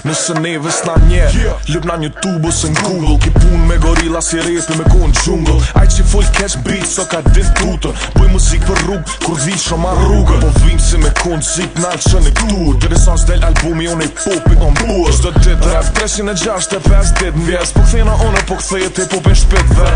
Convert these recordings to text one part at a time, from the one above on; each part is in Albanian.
Nëse neve s'na një, lëp na një tubë ose në Google Ki pun me gorila si repi me kohën gjungë Aj që full cash beat, so ka dit tutën Bëj muzik për rrugë, kur dhi shumë a rrugën Po vim si me kohën zik në alë që në këtur Dere sa s'del albumi, unë i popi në mbur Shdo dit, rap 365 dit në vjes Po këthena unë, po këthejet e popin shpit dhe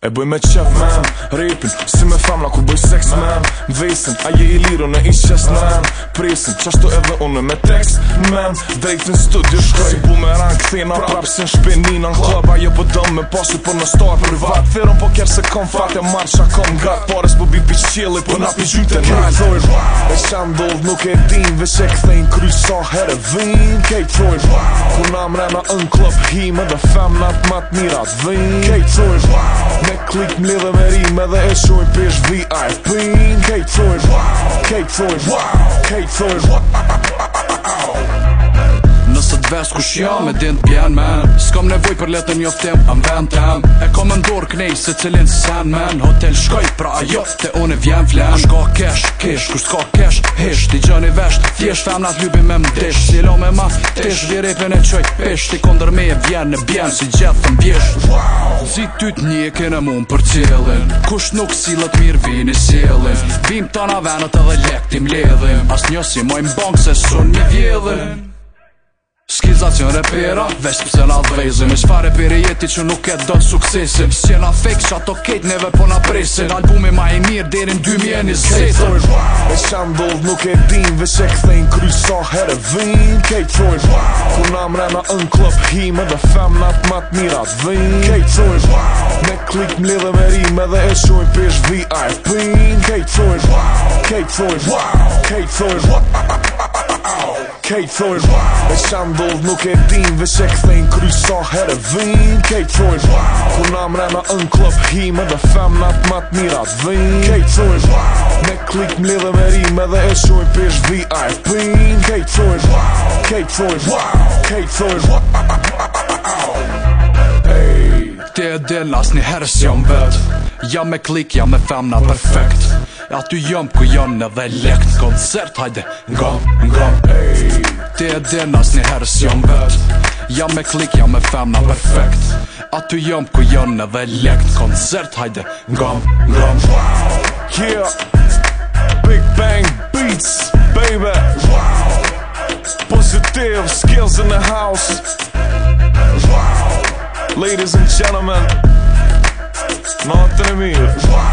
E bëj me qef mem, rapin, si me famla ku bëj seks mem Vesin, aje i liru në ishqes nem besin Qashtu edhe une me tekst men Drejt në studio shkoj Si bumerang këthina prapsin shpenina Në klaba jo pëdëm po me posu për po në store privat Thiron po kjerë se kom fatja marrë qa kom gat Pores po bi bish qili po na pi gjyte në nalë Kej thoi E qa ndodh nuk e din Vec e këthejn kryso herë vin Kej thoi Ku na mrena në klub hime Dhe femnat mat mira vin Kej thoi Me klik më me rime Dhe e shuin pish VIP Kej thoi Kej thoi So it's what? vest kush jo me din t'bjen men S'kom nevoj për letën jo am ven tem E kom ndor kënej se cilin sen men Hotel shkoj pra ajo Te une vjen flen Shko kesh kesh kush s'ko kesh hish Ti gjoni vesht thjesht Femnat nat ljubi me mdish Si lo me maf, tish vje pene e qoj pish Ti kondër me e vjen në bjen si gjithë thëm Wow Si ty të një kënë mund për cilin Kush nuk si lët mir vini cilin Vim të na venët edhe lektim ledhim As njësi mojmë bong se sun mi vjedhim Skizat që në repira Vesh pëse nga dhejzi Me shfare për e jeti që nuk e do të suksesi Si nga fake që ato kejt neve po nga presin albumi ma i mirë derin 2020 i zesi Kejt dojnë wow E nuk e din Vesh e kthejn kryso herë vin Kejt dojnë wow Ku na mre nga në klub hi dhe femnat nga të matë mirat vin Kejt dojnë wow Me klik mli dhe veri Me dhe e shojnë pish VIP Kejt dojnë wow Kejt dojnë wow Kejt dojnë wow Kejt dojnë wow Kate thoin wow. E shandull nuk e din Vesh e kthejn kryso herë vin Kate thoin wow. Puna mre në ën klub hime Dhe femnat mat mira vin Kate thoin wow. Me klik më lidhe me rime Dhe e pish VIP Kate thoin wow. Kate thoin wow. Kate thoin wow. Ej Ti e del as një herës jam bet Ja me klik, jam me femna perfekt Aty jam ku jam në dhe lekt Koncert, hajde, ngom, ngom, ngom Det je denna sneherësjëm vetë Jam me klik, jam me femna perfekt Aty jëm ku jënë edhe lekt Koncert, hajde, ngëm, ngëm Yeah Big Bang Beats, baby Wow Positive skills in the house Ladies and gentlemen Not enemy